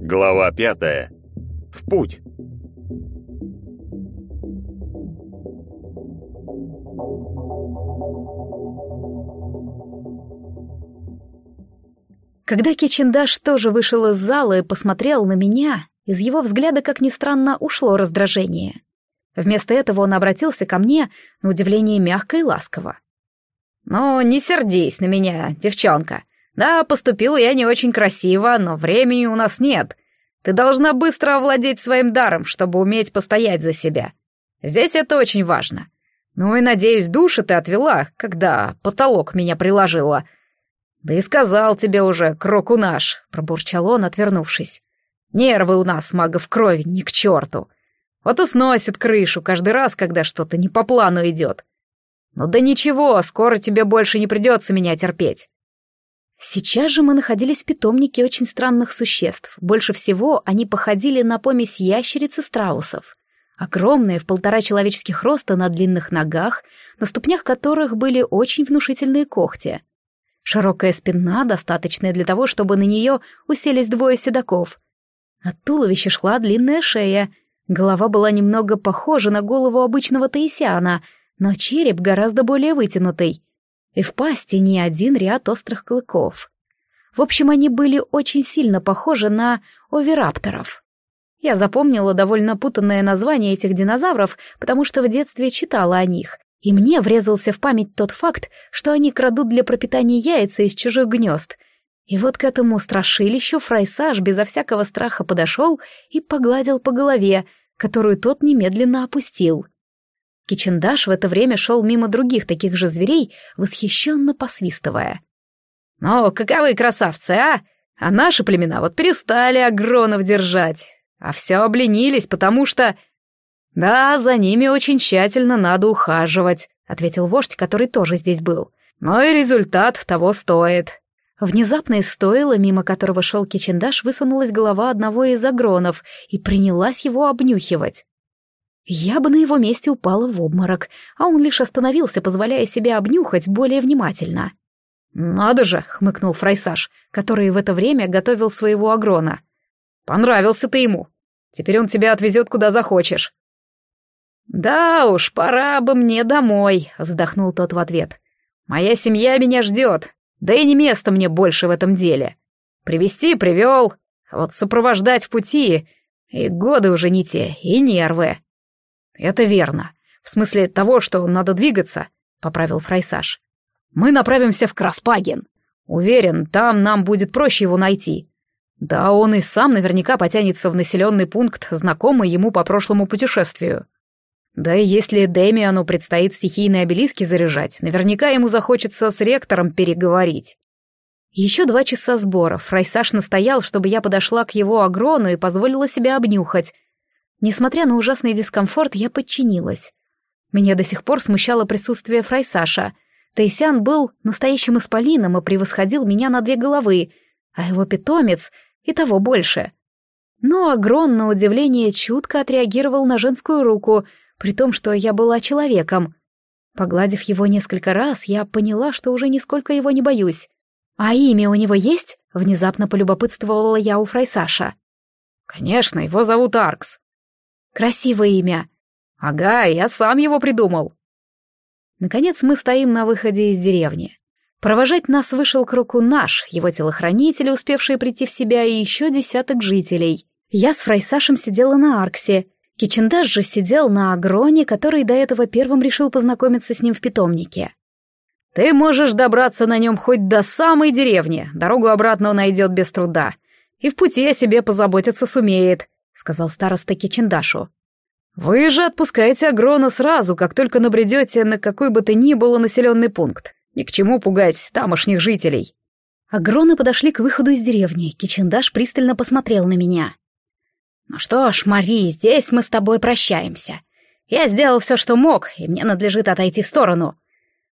Глава пятая. В путь. Когда Кичиндаш тоже вышел из зала и посмотрел на меня, из его взгляда, как ни странно, ушло раздражение. Вместо этого он обратился ко мне, на удивление мягко и ласково. «Ну, не сердись на меня, девчонка. Да, поступил я не очень красиво, но времени у нас нет. Ты должна быстро овладеть своим даром, чтобы уметь постоять за себя. Здесь это очень важно. Ну и, надеюсь, души ты отвела, когда потолок меня приложила. Да и сказал тебе уже, кроку наш, пробурчал он, отвернувшись. Нервы у нас, магов крови, ни к черту. Вот и сносит крышу каждый раз, когда что-то не по плану идет. Ну да ничего, скоро тебе больше не придется меня терпеть. Сейчас же мы находились в питомнике очень странных существ. Больше всего они походили на помесь ящериц и страусов. Огромные, в полтора человеческих роста на длинных ногах, на ступнях которых были очень внушительные когти. Широкая спина, достаточная для того, чтобы на нее уселись двое седаков. От туловища шла длинная шея. Голова была немного похожа на голову обычного таисиана, но череп гораздо более вытянутый и в пасти не один ряд острых клыков. В общем, они были очень сильно похожи на оверапторов. Я запомнила довольно путанное название этих динозавров, потому что в детстве читала о них, и мне врезался в память тот факт, что они крадут для пропитания яйца из чужих гнезд. И вот к этому страшилищу Фрайсаж безо всякого страха подошел и погладил по голове, которую тот немедленно опустил. Кичендаш в это время шел мимо других таких же зверей, восхищенно посвистывая. «Ну, каковы красавцы, а? А наши племена вот перестали агронов держать, а все обленились, потому что...» «Да, за ними очень тщательно надо ухаживать», — ответил вождь, который тоже здесь был. «Но и результат того стоит». Внезапно из стойла, мимо которого шел Кичендаш, высунулась голова одного из агронов и принялась его обнюхивать. Я бы на его месте упала в обморок, а он лишь остановился, позволяя себе обнюхать более внимательно. «Надо же!» — хмыкнул Фрайсаж, который в это время готовил своего агрона. «Понравился ты ему. Теперь он тебя отвезет куда захочешь». «Да уж, пора бы мне домой», — вздохнул тот в ответ. «Моя семья меня ждет, да и не место мне больше в этом деле. Привести привел, а вот сопровождать в пути, и годы уже не те, и нервы». «Это верно. В смысле того, что надо двигаться», — поправил Фрайсаж. «Мы направимся в Краспаген. Уверен, там нам будет проще его найти. Да он и сам наверняка потянется в населенный пункт, знакомый ему по прошлому путешествию. Да и если Дэмиану предстоит стихийные обелиски заряжать, наверняка ему захочется с ректором переговорить». Еще два часа сбора. Фрайсаж настоял, чтобы я подошла к его агрону и позволила себя обнюхать, Несмотря на ужасный дискомфорт, я подчинилась. Меня до сих пор смущало присутствие Фрайсаша. Тайсян был настоящим исполином и превосходил меня на две головы, а его питомец и того больше. Но Агрон, на удивление, чутко отреагировал на женскую руку, при том, что я была человеком. Погладив его несколько раз, я поняла, что уже нисколько его не боюсь. «А имя у него есть?» — внезапно полюбопытствовала я у Фрайсаша. «Конечно, его зовут Аркс», Красивое имя. Ага, я сам его придумал. Наконец мы стоим на выходе из деревни. Провожать нас вышел к руку наш, его телохранители, успевшие прийти в себя, и еще десяток жителей. Я с Фрайсашем сидела на Арксе. Кичендаш же сидел на Агроне, который до этого первым решил познакомиться с ним в питомнике. «Ты можешь добраться на нем хоть до самой деревни, дорогу обратно он найдет без труда. И в пути о себе позаботиться сумеет», сказал староста Кичендашу. «Вы же отпускаете Агрона сразу, как только набредете на какой бы то ни было населенный пункт. Ни к чему пугать тамошних жителей». Агроны подошли к выходу из деревни. Кичендаш пристально посмотрел на меня. «Ну что ж, Мари, здесь мы с тобой прощаемся. Я сделал все, что мог, и мне надлежит отойти в сторону.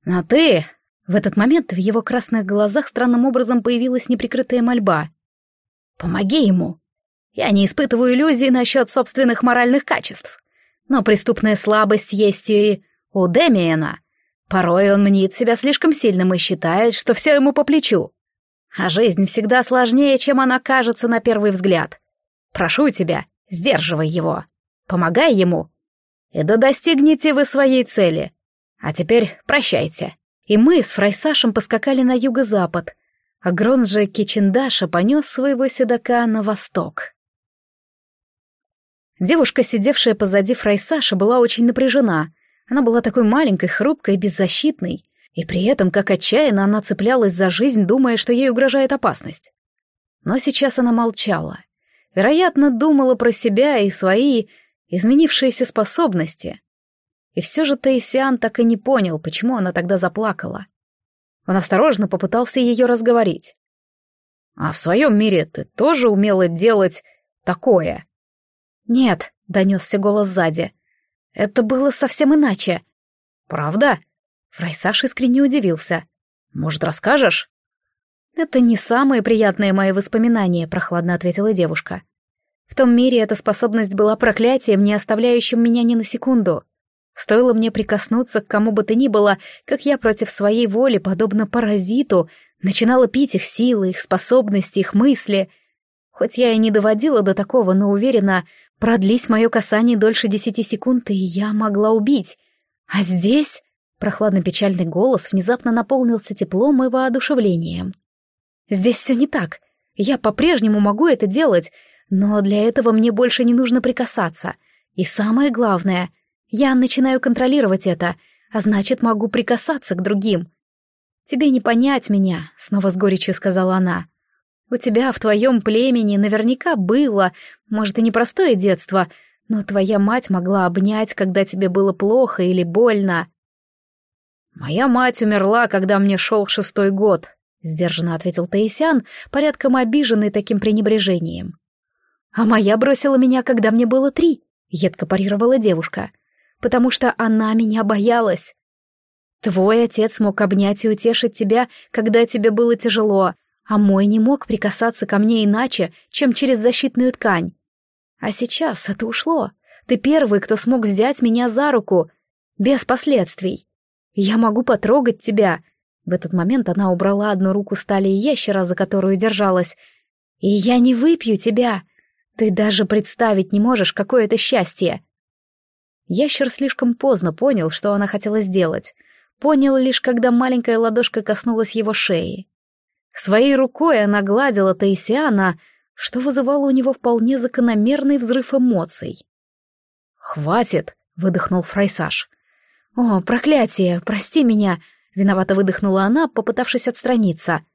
Но ты...» В этот момент в его красных глазах странным образом появилась неприкрытая мольба. «Помоги ему!» Я не испытываю иллюзий насчет собственных моральных качеств. Но преступная слабость есть и у Демиена. Порой он мнит себя слишком сильным и считает, что все ему по плечу. А жизнь всегда сложнее, чем она кажется на первый взгляд. Прошу тебя, сдерживай его. Помогай ему. И да достигнете вы своей цели. А теперь прощайте. И мы с Фрайсашем поскакали на юго-запад, а Грон же Кичендаша понес своего седока на восток. Девушка, сидевшая позади Фрайсаша, была очень напряжена. Она была такой маленькой, хрупкой и беззащитной, и при этом как отчаянно она цеплялась за жизнь, думая, что ей угрожает опасность. Но сейчас она молчала. Вероятно, думала про себя и свои изменившиеся способности. И все же Таисиан так и не понял, почему она тогда заплакала. Он осторожно попытался ее разговорить. «А в своем мире ты тоже умела делать такое?» «Нет», — донесся голос сзади. «Это было совсем иначе». «Правда?» Фрайсаш искренне удивился. «Может, расскажешь?» «Это не самые приятные мои воспоминания», — прохладно ответила девушка. «В том мире эта способность была проклятием, не оставляющим меня ни на секунду. Стоило мне прикоснуться к кому бы то ни было, как я против своей воли, подобно паразиту, начинала пить их силы, их способности, их мысли. Хоть я и не доводила до такого, но уверена, продлись мое касание дольше десяти секунд, и я могла убить. А здесь... Прохладно-печальный голос внезапно наполнился теплом и воодушевлением. «Здесь все не так. Я по-прежнему могу это делать, но для этого мне больше не нужно прикасаться. И самое главное, я начинаю контролировать это, а значит, могу прикасаться к другим. «Тебе не понять меня», — снова с горечью сказала она. «У тебя в твоем племени наверняка было, может, и непростое детство, но твоя мать могла обнять, когда тебе было плохо или больно». «Моя мать умерла, когда мне шел шестой год», — сдержанно ответил Таисян, порядком обиженный таким пренебрежением. «А моя бросила меня, когда мне было три», — едко парировала девушка потому что она меня боялась. Твой отец мог обнять и утешить тебя, когда тебе было тяжело, а мой не мог прикасаться ко мне иначе, чем через защитную ткань. А сейчас это ушло. Ты первый, кто смог взять меня за руку, без последствий. Я могу потрогать тебя. В этот момент она убрала одну руку с талии ящера, за которую держалась. И я не выпью тебя. Ты даже представить не можешь, какое это счастье. Ящер слишком поздно понял, что она хотела сделать. Понял лишь, когда маленькая ладошка коснулась его шеи. Своей рукой она гладила Таисиана, что вызывало у него вполне закономерный взрыв эмоций. «Хватит!» — выдохнул Фрайсаж. «О, проклятие! Прости меня!» — виновато выдохнула она, попытавшись отстраниться.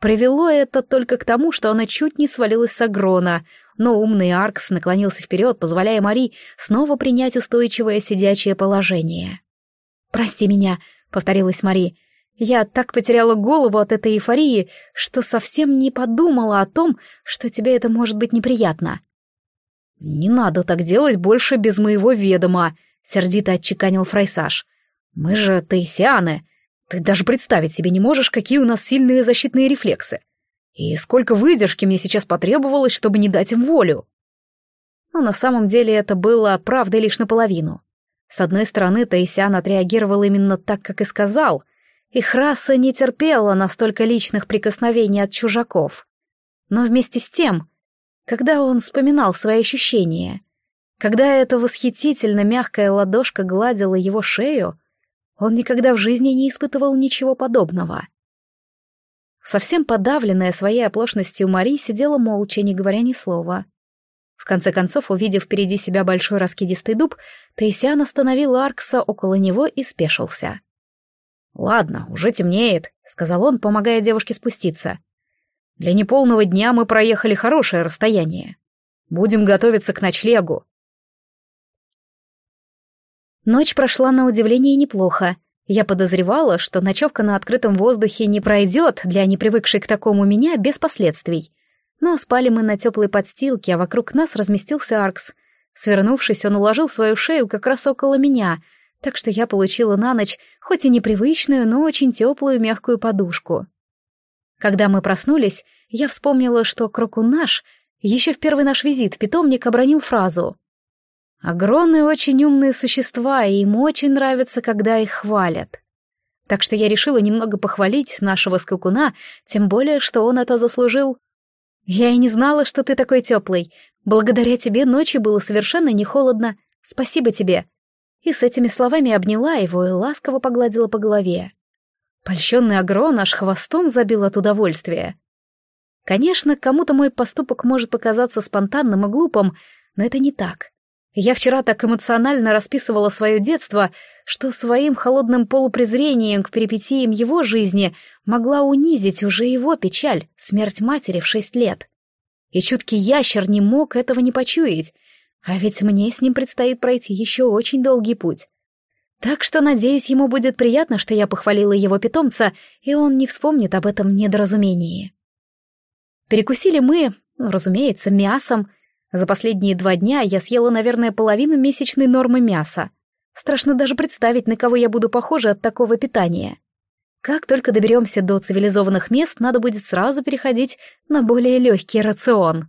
Привело это только к тому, что она чуть не свалилась с агрона, но умный Аркс наклонился вперед, позволяя Мари снова принять устойчивое сидячее положение. «Прости меня», — повторилась Мари. «Я так потеряла голову от этой эйфории, что совсем не подумала о том, что тебе это может быть неприятно». «Не надо так делать больше без моего ведома», — сердито отчеканил Фрайсаж. «Мы же таисианы. Ты даже представить себе не можешь, какие у нас сильные защитные рефлексы. И сколько выдержки мне сейчас потребовалось, чтобы не дать им волю. Но на самом деле это было правдой лишь наполовину. С одной стороны, Таисян отреагировал именно так, как и сказал. Их раса не терпела настолько личных прикосновений от чужаков. Но вместе с тем, когда он вспоминал свои ощущения, когда эта восхитительно мягкая ладошка гладила его шею, он никогда в жизни не испытывал ничего подобного. Совсем подавленная своей оплошностью Мари сидела молча, не говоря ни слова. В конце концов, увидев впереди себя большой раскидистый дуб, Таисиан остановил Аркса около него и спешился. «Ладно, уже темнеет», — сказал он, помогая девушке спуститься. «Для неполного дня мы проехали хорошее расстояние. Будем готовиться к ночлегу». Ночь прошла на удивление неплохо. Я подозревала, что ночевка на открытом воздухе не пройдет для непривыкшей к такому меня без последствий. Но спали мы на теплой подстилке, а вокруг нас разместился Аркс. Свернувшись, он уложил свою шею как раз около меня, так что я получила на ночь хоть и непривычную, но очень теплую мягкую подушку. Когда мы проснулись, я вспомнила, что Крокунаш еще в первый наш визит в питомник обронил фразу Агроны очень умные существа, и им очень нравится, когда их хвалят. Так что я решила немного похвалить нашего скакуна, тем более, что он это заслужил. Я и не знала, что ты такой теплый. Благодаря тебе ночью было совершенно не холодно. Спасибо тебе. И с этими словами обняла его и ласково погладила по голове. Польщенный агрон аж хвостом забил от удовольствия. Конечно, кому-то мой поступок может показаться спонтанным и глупым, но это не так. Я вчера так эмоционально расписывала свое детство, что своим холодным полупрезрением к перипетиям его жизни могла унизить уже его печаль, смерть матери в шесть лет. И чуткий ящер не мог этого не почуять, а ведь мне с ним предстоит пройти еще очень долгий путь. Так что, надеюсь, ему будет приятно, что я похвалила его питомца, и он не вспомнит об этом недоразумении. Перекусили мы, ну, разумеется, мясом, за последние два дня я съела, наверное, половину месячной нормы мяса. Страшно даже представить, на кого я буду похожа от такого питания. Как только доберемся до цивилизованных мест, надо будет сразу переходить на более легкий рацион.